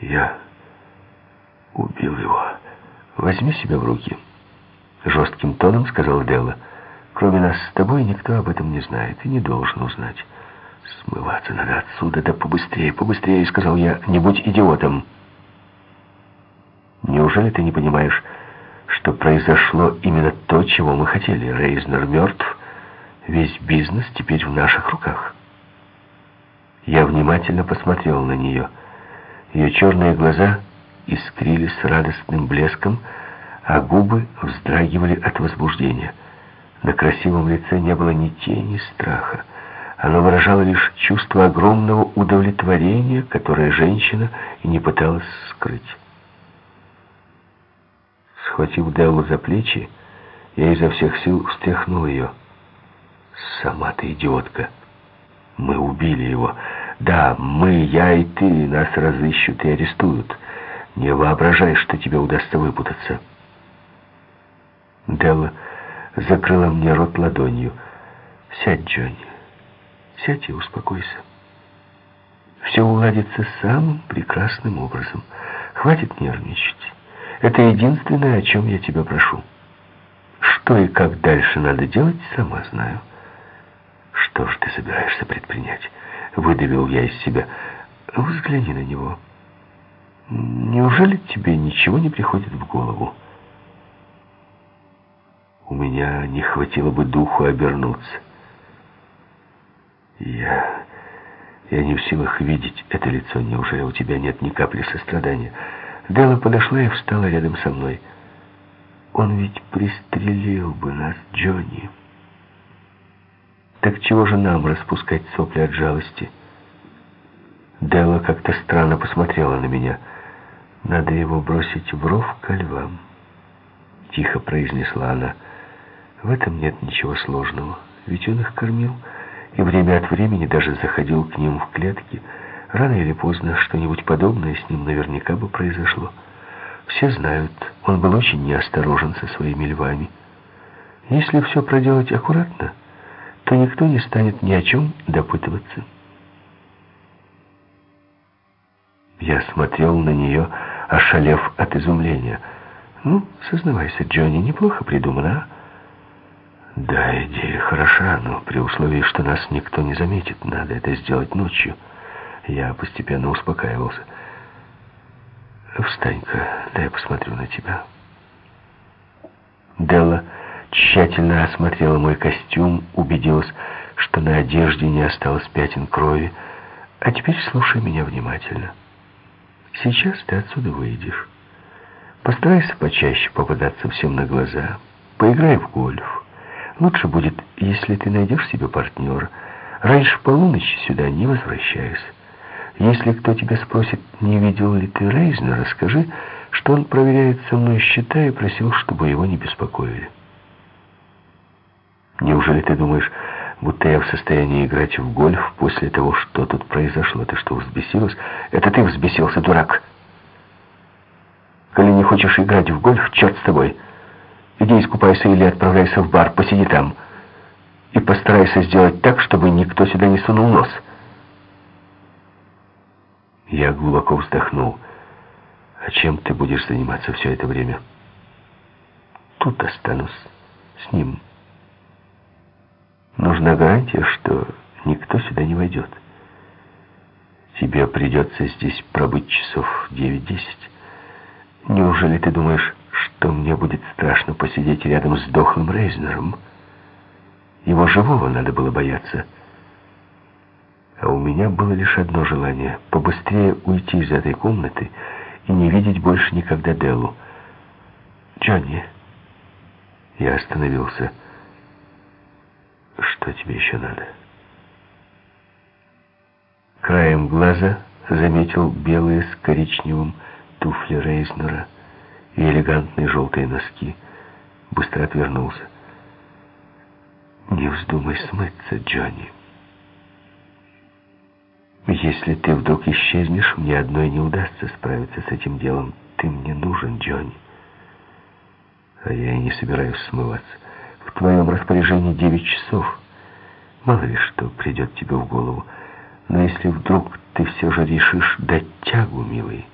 Я убил его. Возьми себя в руки. Жестким тоном сказал Делла. Кроме нас с тобой никто об этом не знает и не должен узнать. Смываться надо отсюда, да побыстрее, побыстрее, сказал я. Не будь идиотом. Неужели ты не понимаешь, что произошло именно то, чего мы хотели? Рейзнер мертв, весь бизнес теперь в наших руках. Я внимательно посмотрел на нее. Ее черные глаза искрились радостным блеском, а губы вздрагивали от возбуждения. На красивом лице не было ни тени страха. Оно выражало лишь чувство огромного удовлетворения, которое женщина и не пыталась скрыть. Схватив Деллу за плечи, я изо всех сил встряхнул ее. «Сама ты идиотка! Мы убили его! Да, мы, я и ты, нас разыщут и арестуют. Не воображай, что тебе удастся выпутаться!» Делла закрыла мне рот ладонью. «Сядь, Джонни, сядь и успокойся. Все уладится самым прекрасным образом. Хватит нервничать». Это единственное, о чем я тебя прошу. Что и как дальше надо делать, сама знаю. Что же ты собираешься предпринять? Выдавил я из себя. Взгляни на него. Неужели тебе ничего не приходит в голову? У меня не хватило бы духу обернуться. Я... Я не в силах видеть это лицо. Неужели у тебя нет ни капли сострадания? Дела подошла и встала рядом со мной. Он ведь пристрелил бы нас, Джонни. Так чего же нам распускать сопли от жалости? Дела как-то странно посмотрела на меня. Надо его бросить в ров ко львам. Тихо произнесла она. В этом нет ничего сложного. Ведь он их кормил и время от времени даже заходил к ним в клетки, Рано или поздно что-нибудь подобное с ним наверняка бы произошло. Все знают, он был очень неосторожен со своими львами. Если все проделать аккуратно, то никто не станет ни о чем допытываться. Я смотрел на нее, ошалев от изумления. «Ну, сознавайся, Джонни, неплохо придумано, а?» «Да, идея хороша, но при условии, что нас никто не заметит, надо это сделать ночью». Я постепенно успокаивался. «Встань-ка, дай я посмотрю на тебя». Делла тщательно осмотрела мой костюм, убедилась, что на одежде не осталось пятен крови. «А теперь слушай меня внимательно. Сейчас ты отсюда выйдешь. Постарайся почаще попадаться всем на глаза. Поиграй в гольф. Лучше будет, если ты найдешь себе партнера. Раньше полуночи сюда не возвращайся. Если кто тебя спросит, не видел ли ты Рейзнера, скажи, что он проверяет со мной счета и просил, чтобы его не беспокоили. Неужели ты думаешь, будто я в состоянии играть в гольф после того, что тут произошло? Ты что, взбесилась? Это ты взбесился, дурак! Коли не хочешь играть в гольф, черт с тобой. Иди искупайся или отправляйся в бар, посиди там. И постарайся сделать так, чтобы никто сюда не сунул нос. Я глубоко вздохнул. «А чем ты будешь заниматься все это время?» «Тут останусь. С ним. Нужна гарантия, что никто сюда не войдет. Тебе придется здесь пробыть часов девять-десять. Неужели ты думаешь, что мне будет страшно посидеть рядом с дохлым Рейзнером? Его живого надо было бояться». А у меня было лишь одно желание — побыстрее уйти из этой комнаты и не видеть больше никогда Деллу. «Джонни!» Я остановился. «Что тебе еще надо?» Краем глаза заметил белые с коричневым туфли Рейзнера и элегантные желтые носки. Быстро отвернулся. «Не вздумай смыться, Джонни!» Если ты вдруг исчезнешь, мне одной не удастся справиться с этим делом. Ты мне нужен, Джонни. А я и не собираюсь смываться. В твоем распоряжении девять часов. Мало ли что придет тебе в голову. Но если вдруг ты все же решишь дать тягу, милый,